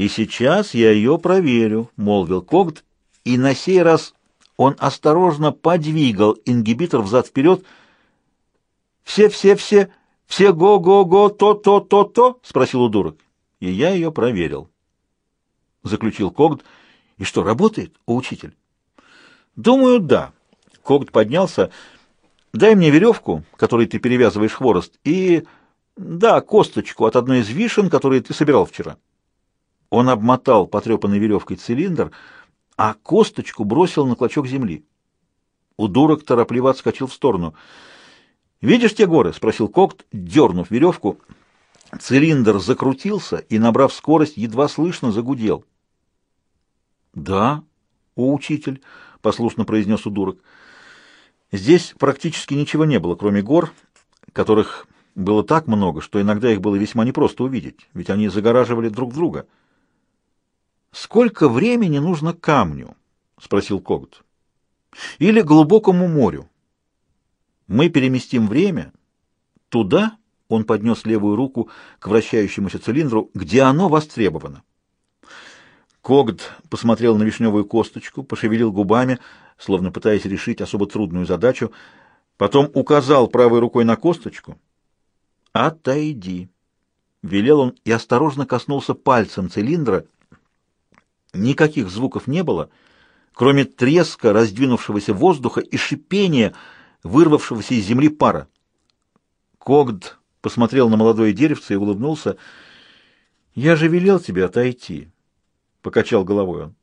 «И сейчас я ее проверю», — молвил Когт, и на сей раз он осторожно подвигал ингибитор взад-вперед. «Все-все-все, все го-го-го, то-то-то-то?» — спросил удурок. И я ее проверил. Заключил Когт. «И что, работает, о учитель?» «Думаю, да». Когт поднялся. «Дай мне веревку, которой ты перевязываешь хворост, и, да, косточку от одной из вишен, которые ты собирал вчера». Он обмотал потрепанной веревкой цилиндр, а косточку бросил на клочок земли. Удурок торопливо отскочил в сторону. «Видишь те горы?» — спросил Когт, дернув веревку. Цилиндр закрутился и, набрав скорость, едва слышно загудел. «Да, о, учитель», — послушно произнес удурок. Здесь практически ничего не было, кроме гор, которых было так много, что иногда их было весьма непросто увидеть, ведь они загораживали друг друга. «Сколько времени нужно камню?» — спросил Когут. «Или глубокому морю?» «Мы переместим время туда, — он поднес левую руку к вращающемуся цилиндру, — где оно востребовано». Когд посмотрел на вишневую косточку, пошевелил губами, словно пытаясь решить особо трудную задачу, потом указал правой рукой на косточку. «Отойди!» — велел он и осторожно коснулся пальцем цилиндра — Никаких звуков не было, кроме треска раздвинувшегося воздуха и шипения, вырвавшегося из земли пара. Когд посмотрел на молодое деревце и улыбнулся. «Я же велел тебе отойти», — покачал головой он.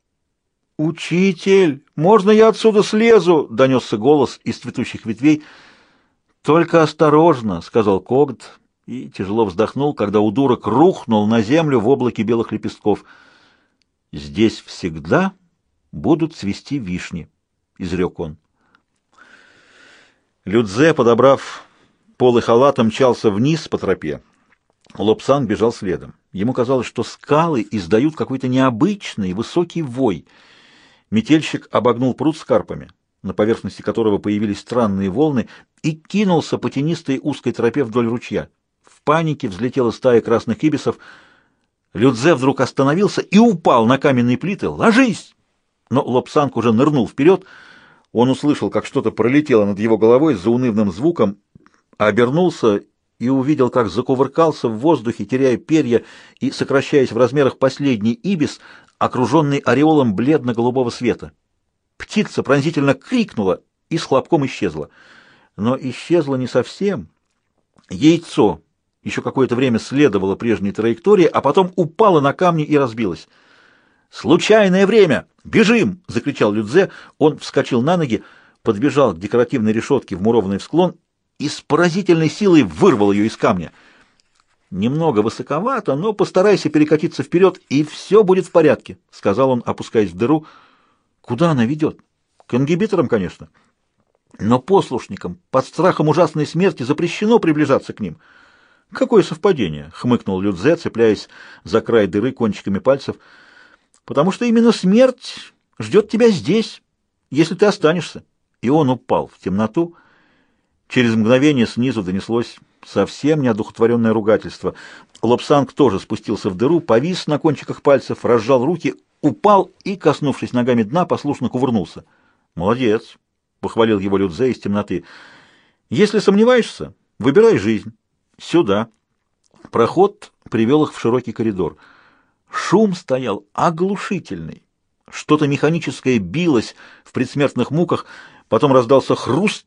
«Учитель, можно я отсюда слезу?» — донесся голос из цветущих ветвей. «Только осторожно», — сказал Когд и тяжело вздохнул, когда удурок рухнул на землю в облаке белых лепестков — «Здесь всегда будут цвести вишни», — изрек он. Людзе, подобрав полы халата, мчался вниз по тропе. Лобсан бежал следом. Ему казалось, что скалы издают какой-то необычный высокий вой. Метельщик обогнул пруд с карпами, на поверхности которого появились странные волны, и кинулся по тенистой узкой тропе вдоль ручья. В панике взлетела стая красных ибисов — Людзе вдруг остановился и упал на каменные плиты. «Ложись!» Но Лобсанг уже нырнул вперед. Он услышал, как что-то пролетело над его головой с заунывным звуком, обернулся и увидел, как закувыркался в воздухе, теряя перья и сокращаясь в размерах последний ибис, окруженный ореолом бледно-голубого света. Птица пронзительно крикнула и с хлопком исчезла. Но исчезла не совсем. Яйцо еще какое-то время следовала прежней траектории, а потом упала на камни и разбилась. «Случайное время! Бежим!» — закричал Людзе. Он вскочил на ноги, подбежал к декоративной решетке, вмурованной в склон, и с поразительной силой вырвал ее из камня. «Немного высоковато, но постарайся перекатиться вперед, и все будет в порядке», — сказал он, опускаясь в дыру. «Куда она ведет?» «К ингибиторам, конечно. Но послушникам под страхом ужасной смерти запрещено приближаться к ним». «Какое совпадение!» — хмыкнул Людзе, цепляясь за край дыры кончиками пальцев. «Потому что именно смерть ждет тебя здесь, если ты останешься». И он упал в темноту. Через мгновение снизу донеслось совсем неодухотворенное ругательство. Лобсанг тоже спустился в дыру, повис на кончиках пальцев, разжал руки, упал и, коснувшись ногами дна, послушно кувырнулся. «Молодец!» — похвалил его Людзе из темноты. «Если сомневаешься, выбирай жизнь». Сюда. Проход привел их в широкий коридор. Шум стоял оглушительный. Что-то механическое билось в предсмертных муках, потом раздался хруст,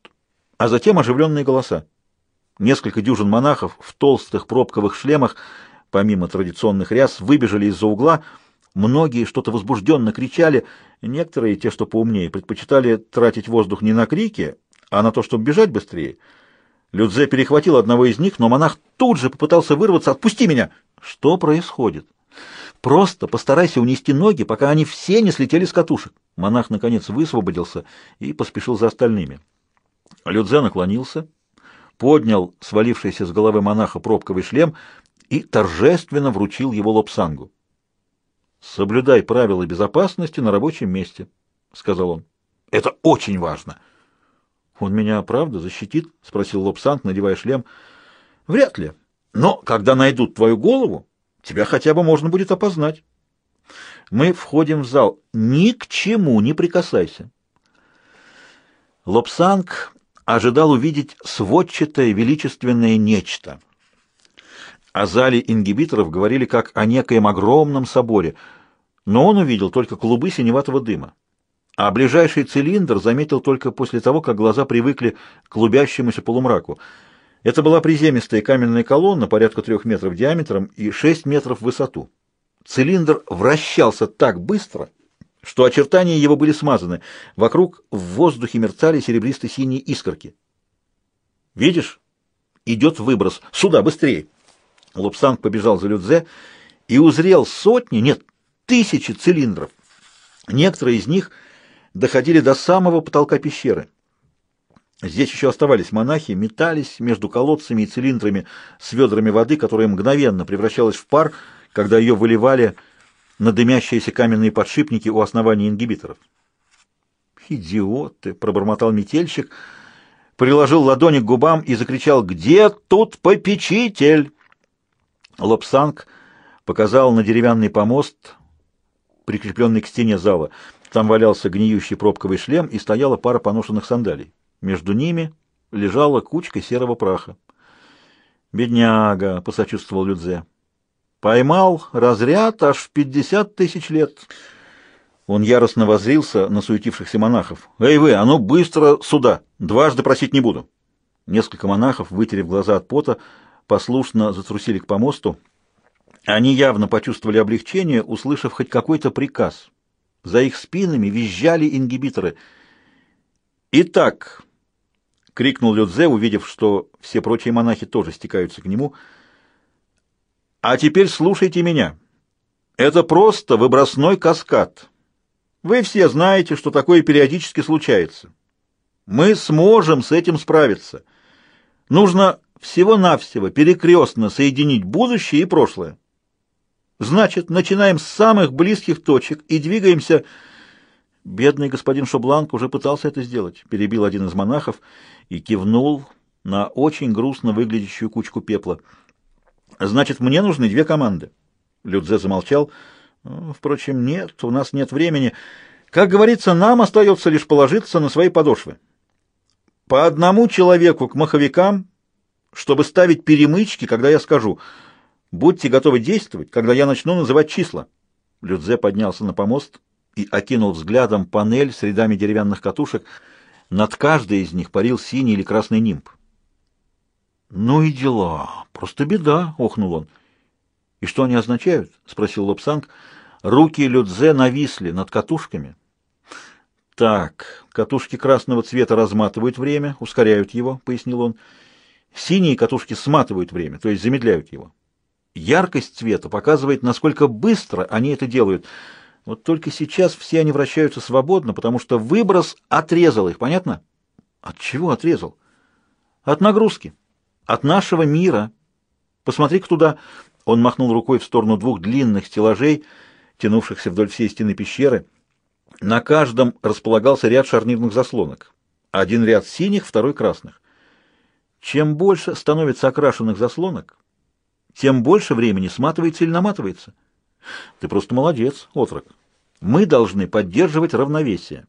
а затем оживленные голоса. Несколько дюжин монахов в толстых пробковых шлемах, помимо традиционных ряс, выбежали из-за угла. Многие что-то возбужденно кричали, некоторые, те, что поумнее, предпочитали тратить воздух не на крики, а на то, чтобы бежать быстрее — Людзе перехватил одного из них, но монах тут же попытался вырваться. «Отпусти меня!» «Что происходит?» «Просто постарайся унести ноги, пока они все не слетели с катушек». Монах, наконец, высвободился и поспешил за остальными. Людзе наклонился, поднял свалившийся с головы монаха пробковый шлем и торжественно вручил его лобсангу. «Соблюдай правила безопасности на рабочем месте», — сказал он. «Это очень важно». «Он меня, правда, защитит?» — спросил Лобсанг, надевая шлем. «Вряд ли. Но когда найдут твою голову, тебя хотя бы можно будет опознать». Мы входим в зал. Ни к чему не прикасайся. Лобсанг ожидал увидеть сводчатое величественное нечто. О зале ингибиторов говорили как о некоем огромном соборе, но он увидел только клубы синеватого дыма. А ближайший цилиндр заметил только после того, как глаза привыкли к клубящемуся полумраку. Это была приземистая каменная колонна, порядка трех метров диаметром и шесть метров в высоту. Цилиндр вращался так быстро, что очертания его были смазаны. Вокруг в воздухе мерцали серебристо-синие искорки. «Видишь? Идет выброс. Сюда, быстрее!» Лупсанг побежал за Людзе и узрел сотни, нет, тысячи цилиндров. Некоторые из них доходили до самого потолка пещеры. Здесь еще оставались монахи, метались между колодцами и цилиндрами с ведрами воды, которая мгновенно превращалась в пар, когда ее выливали на дымящиеся каменные подшипники у основания ингибиторов. «Идиоты!» — пробормотал метельщик, приложил ладони к губам и закричал «Где тут попечитель?» Лобсанг показал на деревянный помост, прикрепленный к стене зала. Там валялся гниющий пробковый шлем и стояла пара поношенных сандалий. Между ними лежала кучка серого праха. «Бедняга!» — посочувствовал Людзе. «Поймал разряд аж в пятьдесят тысяч лет». Он яростно возрился на суетившихся монахов. «Эй вы, а ну быстро сюда! Дважды просить не буду!» Несколько монахов, вытерев глаза от пота, послушно затрусили к помосту. Они явно почувствовали облегчение, услышав хоть какой-то приказ. За их спинами визжали ингибиторы. «Итак», — крикнул Людзе, увидев, что все прочие монахи тоже стекаются к нему. «А теперь слушайте меня. Это просто выбросной каскад. Вы все знаете, что такое периодически случается. Мы сможем с этим справиться. Нужно всего-навсего перекрестно соединить будущее и прошлое. Значит, начинаем с самых близких точек и двигаемся Бедный господин Шобланк уже пытался это сделать, перебил один из монахов и кивнул на очень грустно выглядящую кучку пепла. Значит, мне нужны две команды. Людзе замолчал. «Ну, впрочем, нет, у нас нет времени. Как говорится, нам остается лишь положиться на свои подошвы. По одному человеку к маховикам, чтобы ставить перемычки, когда я скажу. Будьте готовы действовать, когда я начну называть числа. Людзе поднялся на помост и окинул взглядом панель с рядами деревянных катушек. Над каждой из них парил синий или красный нимб. «Ну и дела. Просто беда», — охнул он. «И что они означают?» — спросил Лобсанг. Руки Людзе нависли над катушками. «Так, катушки красного цвета разматывают время, ускоряют его», — пояснил он. «Синие катушки сматывают время, то есть замедляют его. Яркость цвета показывает, насколько быстро они это делают». Вот только сейчас все они вращаются свободно, потому что выброс отрезал их, понятно? От чего отрезал? От нагрузки. От нашего мира. Посмотри-ка туда. Он махнул рукой в сторону двух длинных стеллажей, тянувшихся вдоль всей стены пещеры. На каждом располагался ряд шарнирных заслонок. Один ряд синих, второй красных. Чем больше становится окрашенных заслонок, тем больше времени сматывается или наматывается. Ты просто молодец, отрок. Мы должны поддерживать равновесие.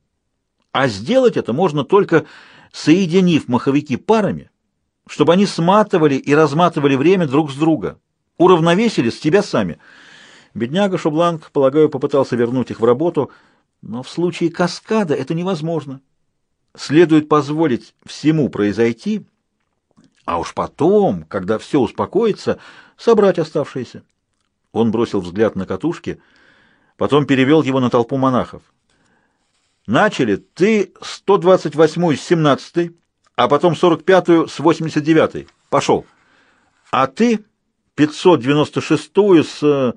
А сделать это можно только соединив маховики парами, чтобы они сматывали и разматывали время друг с друга, уравновесили с тебя сами. Бедняга Шубланг, полагаю, попытался вернуть их в работу, но в случае каскада это невозможно. Следует позволить всему произойти, а уж потом, когда все успокоится, собрать оставшиеся. Он бросил взгляд на катушки, потом перевел его на толпу монахов. «Начали. Ты 128-ю с 17 а потом 45-ю с 89-й. Пошел. А ты 596-ю с...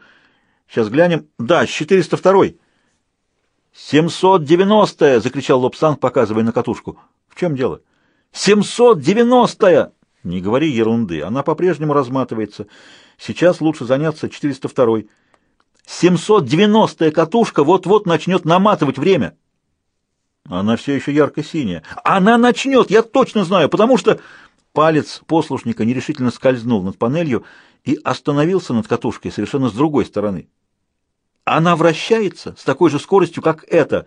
Сейчас глянем. Да, с 402-й. «790-я!» — закричал Лобсан, показывая на катушку. «В чем дело?» «790-я!» «Не говори ерунды. Она по-прежнему разматывается. Сейчас лучше заняться 402-й. 790-я катушка вот-вот начнет наматывать время. Она все еще ярко-синяя. Она начнет, я точно знаю, потому что... Палец послушника нерешительно скользнул над панелью и остановился над катушкой совершенно с другой стороны. Она вращается с такой же скоростью, как это.